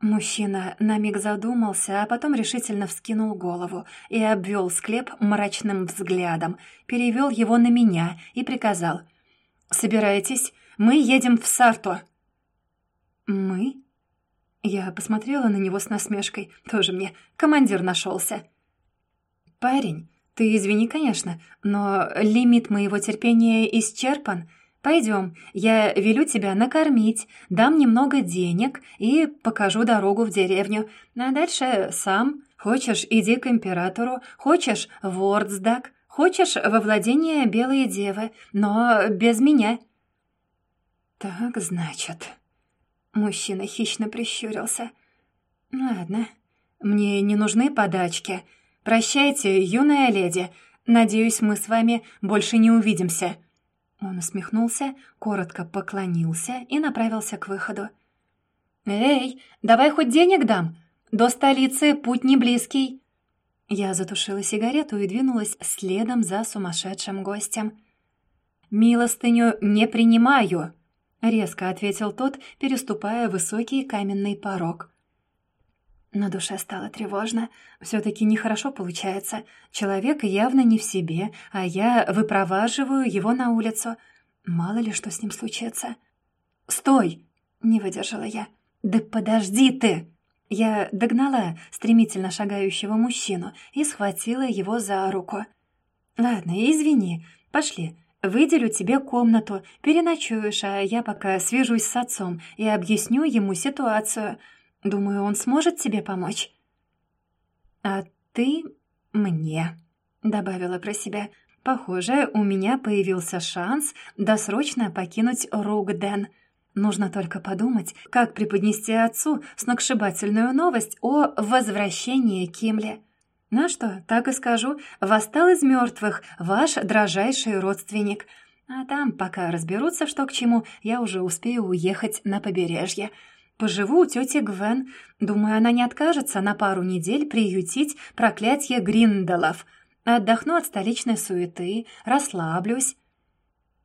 Мужчина на миг задумался, а потом решительно вскинул голову и обвел склеп мрачным взглядом, перевел его на меня и приказал. «Собирайтесь, мы едем в Сарту». «Мы?» Я посмотрела на него с насмешкой. Тоже мне командир нашелся. «Парень, ты извини, конечно, но лимит моего терпения исчерпан. Пойдем, я велю тебя накормить, дам немного денег и покажу дорогу в деревню. А дальше сам. Хочешь, иди к императору, хочешь — в Ордсдак, хочешь — во владение Белой Девы, но без меня». «Так, значит...» Мужчина хищно прищурился. «Ладно, мне не нужны подачки. Прощайте, юная леди. Надеюсь, мы с вами больше не увидимся». Он усмехнулся, коротко поклонился и направился к выходу. «Эй, давай хоть денег дам! До столицы путь не близкий!» Я затушила сигарету и двинулась следом за сумасшедшим гостем. «Милостыню не принимаю!» — резко ответил тот, переступая высокий каменный порог. На душе стало тревожно. Все-таки нехорошо получается. Человек явно не в себе, а я выпроваживаю его на улицу. Мало ли что с ним случится. «Стой!» — не выдержала я. «Да подожди ты!» Я догнала стремительно шагающего мужчину и схватила его за руку. «Ладно, извини. Пошли. Выделю тебе комнату, переночуешь, а я пока свяжусь с отцом и объясню ему ситуацию». Думаю, он сможет тебе помочь». «А ты мне», — добавила про себя. «Похоже, у меня появился шанс досрочно покинуть Ругден. Нужно только подумать, как преподнести отцу сногсшибательную новость о возвращении Кимли. Ну что, так и скажу, восстал из мертвых ваш дрожайший родственник. А там, пока разберутся, что к чему, я уже успею уехать на побережье». Поживу у тети Гвен. Думаю, она не откажется на пару недель приютить проклятие Гриндалов. Отдохну от столичной суеты, расслаблюсь.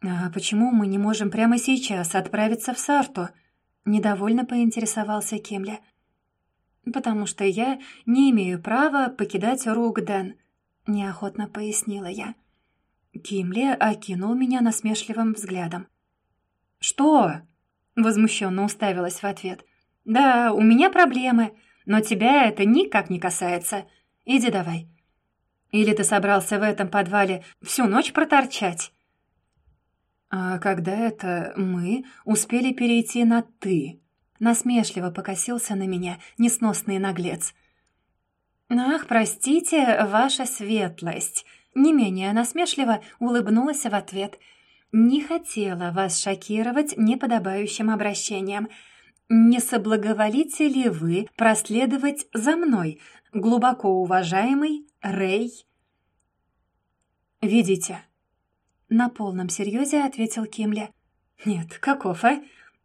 А почему мы не можем прямо сейчас отправиться в Сарту? Недовольно поинтересовался Кемля. «Потому что я не имею права покидать Ругден», — неохотно пояснила я. Кимли окинул меня насмешливым взглядом. «Что?» Возмущенно уставилась в ответ. «Да, у меня проблемы, но тебя это никак не касается. Иди давай. Или ты собрался в этом подвале всю ночь проторчать?» «А когда это мы успели перейти на «ты»?» Насмешливо покосился на меня несносный наглец. «Ах, простите, ваша светлость!» Не менее насмешливо улыбнулась в ответ – не хотела вас шокировать неподобающим обращением. Не соблаговолите ли вы проследовать за мной, глубоко уважаемый Рэй?» «Видите?» На полном серьезе ответил Кимли. «Нет, каков, а?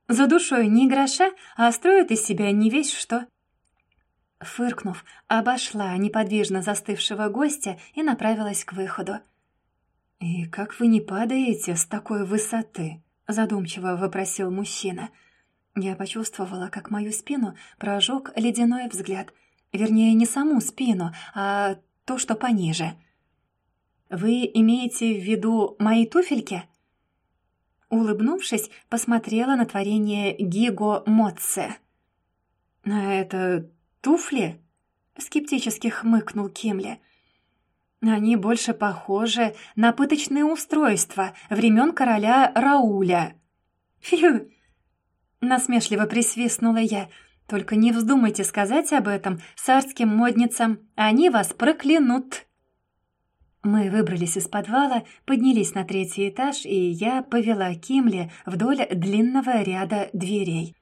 За душой ни гроша, а строит из себя не весь что». Фыркнув, обошла неподвижно застывшего гостя и направилась к выходу. «И как вы не падаете с такой высоты?» — задумчиво вопросил мужчина. Я почувствовала, как мою спину прожег ледяной взгляд. Вернее, не саму спину, а то, что пониже. «Вы имеете в виду мои туфельки?» Улыбнувшись, посмотрела на творение Гиго Моцце. «А это туфли?» — скептически хмыкнул Кимли. Они больше похожи на пыточные устройства времен короля Рауля. Фью! Насмешливо присвистнула я. Только не вздумайте сказать об этом царским модницам, они вас проклянут. Мы выбрались из подвала, поднялись на третий этаж, и я повела Кимли вдоль длинного ряда дверей.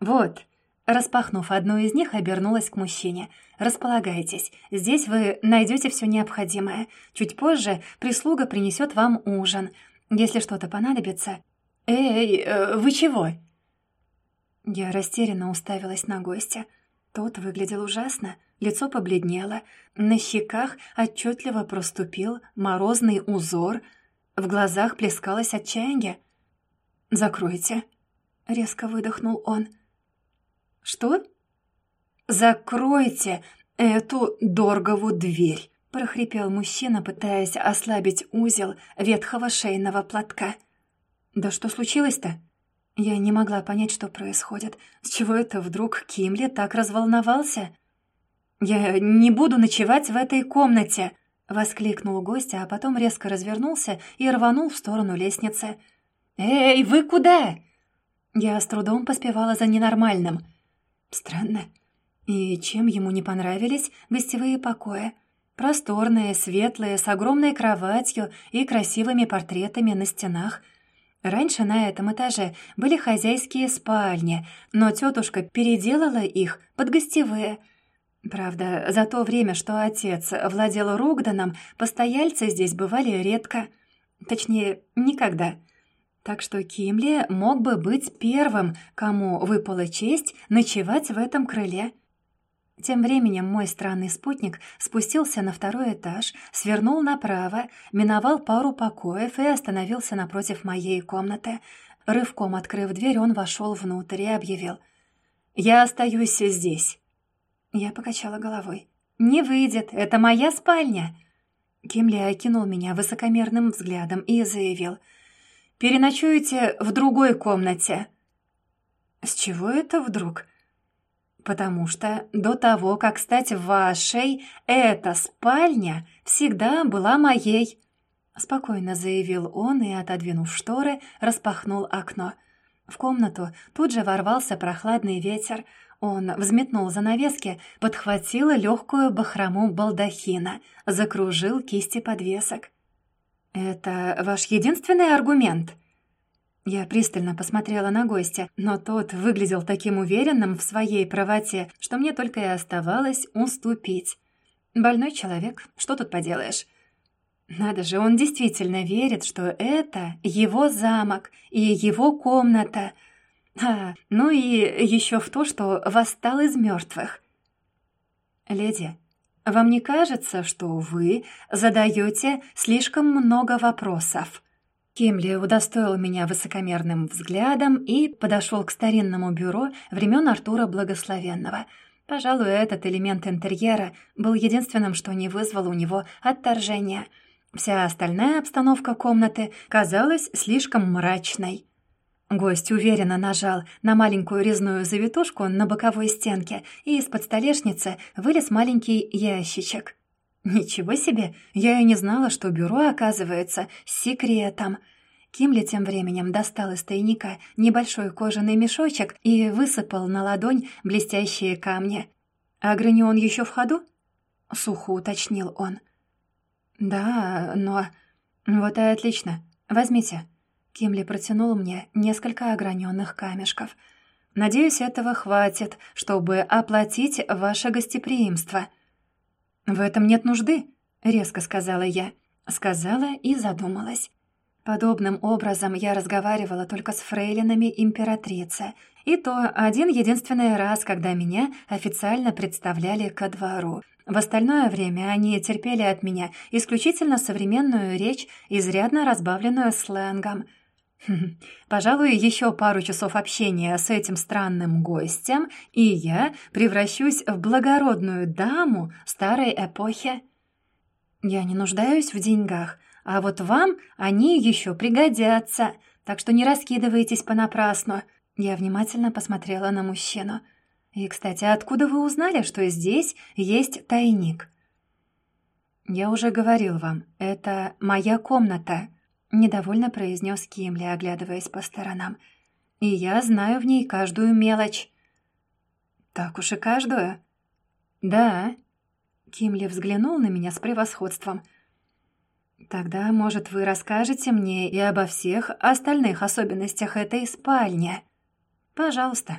«Вот, Распахнув одну из них, обернулась к мужчине. «Располагайтесь. Здесь вы найдете все необходимое. Чуть позже прислуга принесет вам ужин. Если что-то понадобится...» «Эй, э, вы чего?» Я растерянно уставилась на гостя. Тот выглядел ужасно, лицо побледнело, на щеках отчетливо проступил морозный узор, в глазах плескалось отчаяние. «Закройте», — резко выдохнул он, — «Что?» «Закройте эту доргову дверь!» — прохрипел мужчина, пытаясь ослабить узел ветхого шейного платка. «Да что случилось-то?» Я не могла понять, что происходит. С чего это вдруг Кимли так разволновался? «Я не буду ночевать в этой комнате!» — воскликнул гость, а потом резко развернулся и рванул в сторону лестницы. «Эй, вы куда?» Я с трудом поспевала за ненормальным. Странно. И чем ему не понравились гостевые покои? Просторные, светлые, с огромной кроватью и красивыми портретами на стенах. Раньше на этом этаже были хозяйские спальни, но тетушка переделала их под гостевые. Правда, за то время, что отец владел Ругданом, постояльцы здесь бывали редко. Точнее, никогда. Так что Кимли мог бы быть первым, кому выпала честь ночевать в этом крыле. Тем временем мой странный спутник спустился на второй этаж, свернул направо, миновал пару покоев и остановился напротив моей комнаты. Рывком открыв дверь, он вошел внутрь и объявил. «Я остаюсь здесь». Я покачала головой. «Не выйдет, это моя спальня». Кимли окинул меня высокомерным взглядом и заявил — Переночуете в другой комнате». «С чего это вдруг?» «Потому что до того, как стать вашей, эта спальня всегда была моей», — спокойно заявил он и, отодвинув шторы, распахнул окно. В комнату тут же ворвался прохладный ветер. Он взметнул занавески, подхватил легкую бахрому балдахина, закружил кисти подвесок. «Это ваш единственный аргумент?» Я пристально посмотрела на гостя, но тот выглядел таким уверенным в своей правоте, что мне только и оставалось уступить. Больной человек, что тут поделаешь? Надо же, он действительно верит, что это его замок и его комната. А, ну и еще в то, что восстал из мертвых. Леди, вам не кажется, что вы задаете слишком много вопросов?» Кимли удостоил меня высокомерным взглядом и подошел к старинному бюро времен Артура Благословенного. Пожалуй, этот элемент интерьера был единственным, что не вызвало у него отторжения. Вся остальная обстановка комнаты казалась слишком мрачной. Гость уверенно нажал на маленькую резную завитушку на боковой стенке, и из-под столешницы вылез маленький ящичек. Ничего себе! Я и не знала, что бюро оказывается секретом. Кимли тем временем достал из тайника небольшой кожаный мешочек и высыпал на ладонь блестящие камни. «А гранион еще в ходу?» — сухо уточнил он. «Да, но...» «Вот и отлично. Возьмите». Кимли протянул мне несколько ограненных камешков. «Надеюсь, этого хватит, чтобы оплатить ваше гостеприимство». «В этом нет нужды», — резко сказала я. Сказала и задумалась. Подобным образом я разговаривала только с фрейлинами императрицы, и то один единственный раз, когда меня официально представляли ко двору. В остальное время они терпели от меня исключительно современную речь, изрядно разбавленную сленгом — (laughs) Пожалуй, еще пару часов общения с этим странным гостем, и я превращусь в благородную даму старой эпохи. Я не нуждаюсь в деньгах, а вот вам они еще пригодятся, так что не раскидывайтесь понапрасну. Я внимательно посмотрела на мужчину. И, кстати, откуда вы узнали, что здесь есть тайник? Я уже говорил вам, это моя комната — Недовольно произнес Кимли, оглядываясь по сторонам. «И я знаю в ней каждую мелочь». «Так уж и каждую?» «Да». Кимли взглянул на меня с превосходством. «Тогда, может, вы расскажете мне и обо всех остальных особенностях этой спальни?» «Пожалуйста».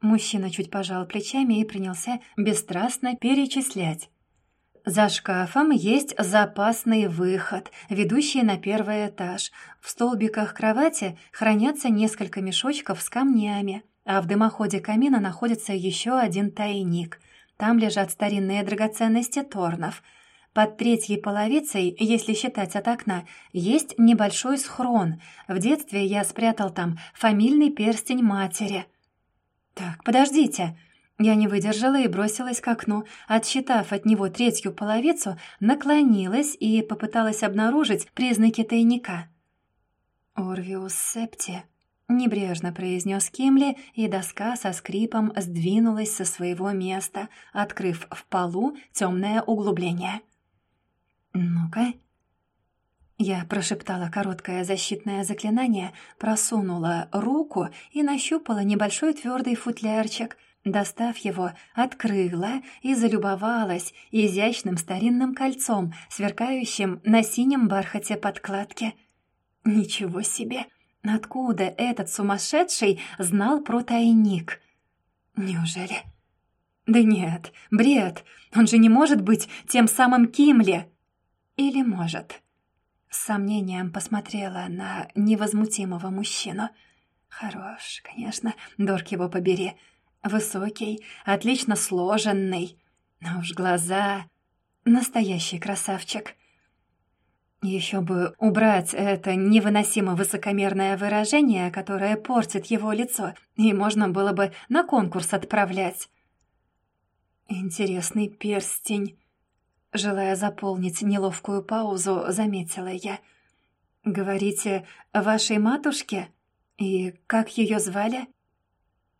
Мужчина чуть пожал плечами и принялся бесстрастно перечислять. За шкафом есть запасный выход, ведущий на первый этаж. В столбиках кровати хранятся несколько мешочков с камнями, а в дымоходе камина находится еще один тайник. Там лежат старинные драгоценности Торнов. Под третьей половицей, если считать от окна, есть небольшой схрон. В детстве я спрятал там фамильный перстень матери. «Так, подождите», я не выдержала и бросилась к окну. Отсчитав от него третью половицу, наклонилась и попыталась обнаружить признаки тайника. «Орвиус септи», — небрежно произнес Кимли, и доска со скрипом сдвинулась со своего места, открыв в полу темное углубление. «Ну-ка». Я прошептала короткое защитное заклинание, просунула руку и нащупала небольшой твердый футлярчик. Достав его, открыла и залюбовалась изящным старинным кольцом, сверкающим на синем бархате подкладки. Ничего себе! Откуда этот сумасшедший знал про тайник? Неужели? Да нет, бред. Он же не может быть тем самым Кимли. Или может? С сомнением посмотрела на невозмутимого мужчину. Хорош, конечно, Дорк его побери. Высокий, отлично сложенный. Но уж глаза... Настоящий красавчик. Еще бы убрать это невыносимо высокомерное выражение, которое портит его лицо, и можно было бы на конкурс отправлять. Интересный перстень. Желая заполнить неловкую паузу, заметила я. «Говорите, вашей матушке? И как ее звали?»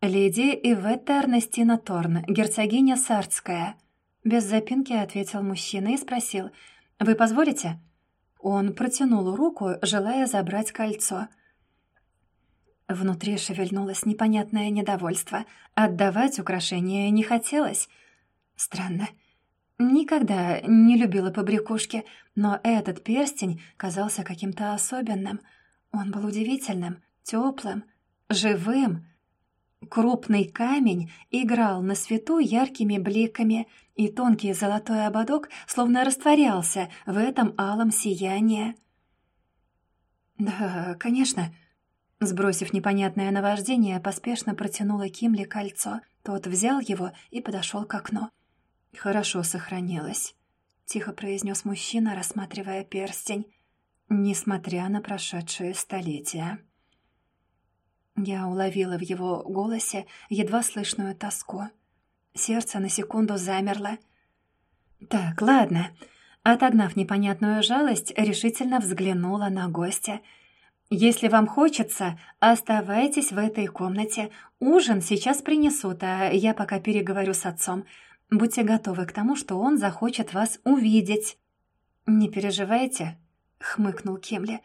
«Леди Иветта Эрнестина Торн, герцогиня Сардская». Без запинки ответил мужчина и спросил. «Вы позволите?» Он протянул руку, желая забрать кольцо. Внутри шевельнулось непонятное недовольство. Отдавать украшение не хотелось. Странно. Никогда не любила побрякушки, но этот перстень казался каким-то особенным. Он был удивительным, теплым, живым. Крупный камень играл на свету яркими бликами, и тонкий золотой ободок словно растворялся в этом алом сиянии. «Да, конечно», Сбросив непонятное наваждение, поспешно протянула Кимли кольцо. Тот взял его и подошел к окну. «Хорошо сохранилось», — тихо произнес мужчина, рассматривая перстень, несмотря на прошедшие столетия. Я уловила в его голосе едва слышную тоску. Сердце на секунду замерло. «Так, ладно». Отогнав непонятную жалость, решительно взглянула на гостя. «Если вам хочется, оставайтесь в этой комнате. Ужин сейчас принесут, а я пока переговорю с отцом. Будьте готовы к тому, что он захочет вас увидеть». «Не переживайте», — хмыкнул Кемли.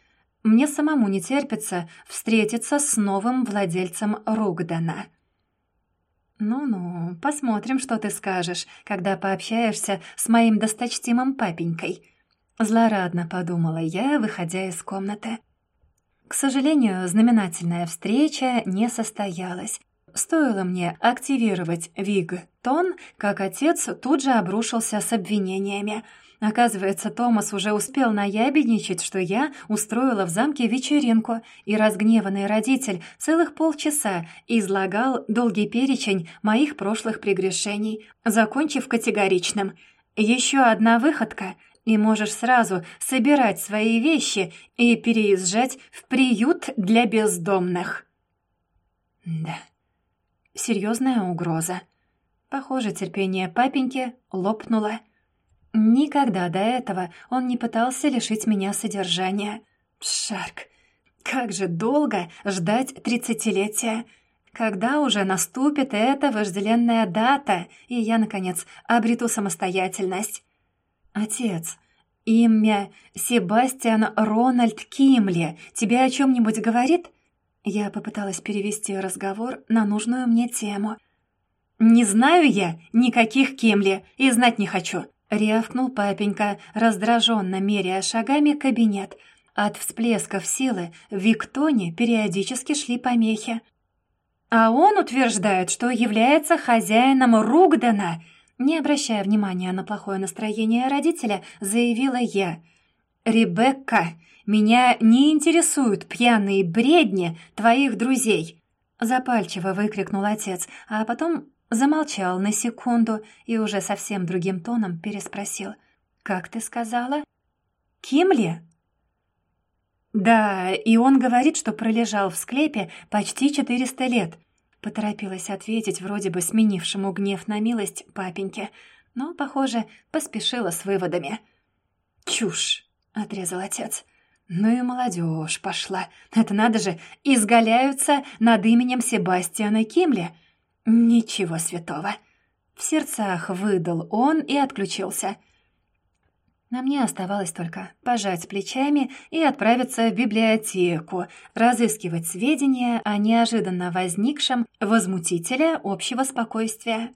«Мне самому не терпится встретиться с новым владельцем Ругдана». «Ну-ну, посмотрим, что ты скажешь, когда пообщаешься с моим досточтимым папенькой», — злорадно подумала я, выходя из комнаты. К сожалению, знаменательная встреча не состоялась. Стоило мне активировать Виг-тон, как отец тут же обрушился с обвинениями. Оказывается, Томас уже успел наябедничать, что я устроила в замке вечеринку, и разгневанный родитель целых полчаса излагал долгий перечень моих прошлых прегрешений, закончив категоричным. «Еще одна выходка, и можешь сразу собирать свои вещи и переезжать в приют для бездомных». Да серьезная угроза. Похоже, терпение папеньки лопнуло. Никогда до этого он не пытался лишить меня содержания. Шарк, как же долго ждать тридцатилетия. Когда уже наступит эта вожделенная дата, и я, наконец, обрету самостоятельность? Отец, имя Себастьян Рональд Кимли тебе о чем-нибудь говорит? Я попыталась перевести разговор на нужную мне тему. «Не знаю я никаких Кемли и знать не хочу», — рявкнул папенька, раздраженно меряя шагами кабинет. От всплесков силы в Виктоне периодически шли помехи. «А он утверждает, что является хозяином Ругдена», не обращая внимания на плохое настроение родителя, заявила я. «Ребекка, меня не интересуют пьяные бредни твоих друзей!» Запальчиво выкрикнул отец, а потом замолчал на секунду и уже совсем другим тоном переспросил. «Как ты сказала? Кимли?» «Да, и он говорит, что пролежал в склепе почти четыреста лет», — поторопилась ответить вроде бы сменившему гнев на милость папеньке, но, похоже, поспешила с выводами. «Чушь!» — отрезал отец. Ну и молодежь пошла. Это надо же, изгаляются над именем Себастьяна Кимли. Ничего святого. В сердцах выдал он и отключился. На мне оставалось только пожать плечами и отправиться в библиотеку, разыскивать сведения о неожиданно возникшем возмутителе общего спокойствия.